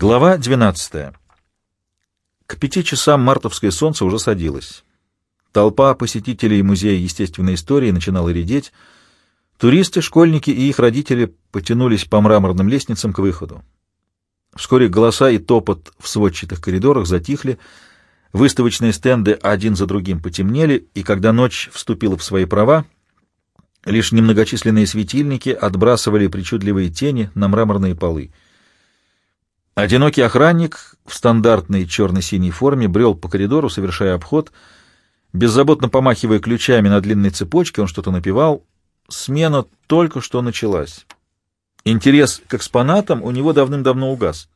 Глава 12. К пяти часам мартовское солнце уже садилось. Толпа посетителей Музея естественной истории начинала редеть. Туристы, школьники и их родители потянулись по мраморным лестницам к выходу. Вскоре голоса и топот в сводчатых коридорах затихли, выставочные стенды один за другим потемнели, и когда ночь вступила в свои права, лишь немногочисленные светильники отбрасывали причудливые тени на мраморные полы — Одинокий охранник в стандартной черно-синей форме брел по коридору, совершая обход. Беззаботно помахивая ключами на длинной цепочке, он что-то напевал. Смена только что началась. Интерес к экспонатам у него давным-давно угас.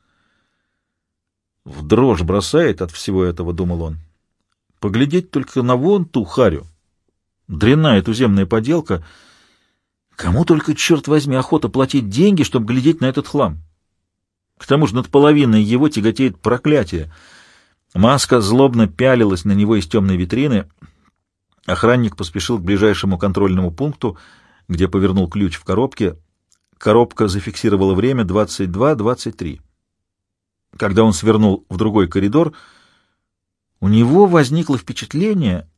В дрожь бросает от всего этого, — думал он. Поглядеть только на вон ту харю. Дрянная туземная поделка. Кому только, черт возьми, охота платить деньги, чтобы глядеть на этот хлам? К тому же над половиной его тяготеет проклятие. Маска злобно пялилась на него из темной витрины. Охранник поспешил к ближайшему контрольному пункту, где повернул ключ в коробке. Коробка зафиксировала время 22.23. Когда он свернул в другой коридор, у него возникло впечатление,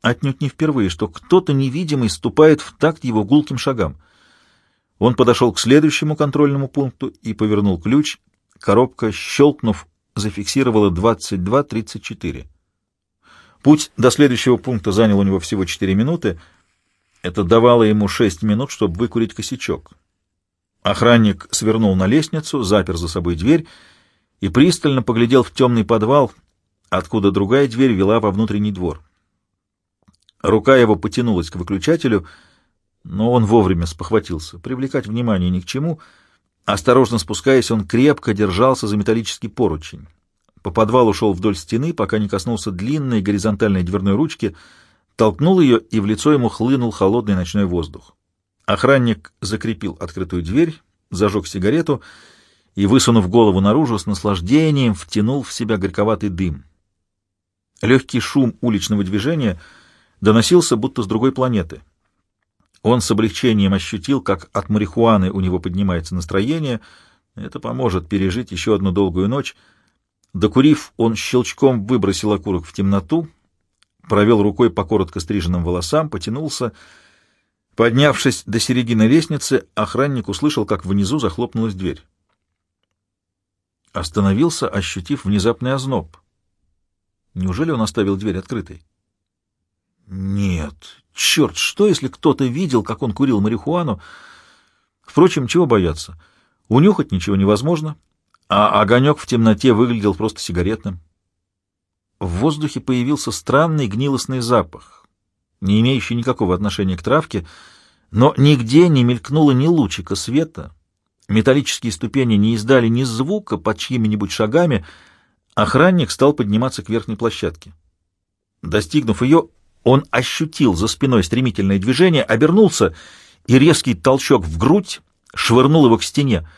отнюдь не впервые, что кто-то невидимый ступает в такт его гулким шагам — он подошел к следующему контрольному пункту и повернул ключ. Коробка, щелкнув, зафиксировала 22.34. Путь до следующего пункта занял у него всего 4 минуты. Это давало ему 6 минут, чтобы выкурить косячок. Охранник свернул на лестницу, запер за собой дверь и пристально поглядел в темный подвал, откуда другая дверь вела во внутренний двор. Рука его потянулась к выключателю — но он вовремя спохватился. Привлекать внимание ни к чему. Осторожно спускаясь, он крепко держался за металлический поручень. По подвалу шел вдоль стены, пока не коснулся длинной горизонтальной дверной ручки, толкнул ее, и в лицо ему хлынул холодный ночной воздух. Охранник закрепил открытую дверь, зажег сигарету и, высунув голову наружу, с наслаждением втянул в себя горьковатый дым. Легкий шум уличного движения доносился будто с другой планеты — он с облегчением ощутил, как от марихуаны у него поднимается настроение. Это поможет пережить еще одну долгую ночь. Докурив, он щелчком выбросил окурок в темноту, провел рукой по коротко стриженным волосам, потянулся. Поднявшись до середины лестницы, охранник услышал, как внизу захлопнулась дверь. Остановился, ощутив внезапный озноб. Неужели он оставил дверь открытой? Нет, черт, что если кто-то видел, как он курил марихуану? Впрочем, чего бояться? Унюхать ничего невозможно, а огонек в темноте выглядел просто сигаретным. В воздухе появился странный гнилостный запах, не имеющий никакого отношения к травке, но нигде не мелькнуло ни лучика света, металлические ступени не издали ни звука под чьими-нибудь шагами, охранник стал подниматься к верхней площадке. Достигнув ее, он ощутил за спиной стремительное движение, обернулся, и резкий толчок в грудь швырнул его к стене.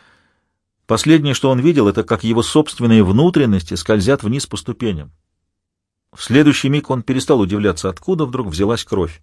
Последнее, что он видел, это как его собственные внутренности скользят вниз по ступеням. В следующий миг он перестал удивляться, откуда вдруг взялась кровь.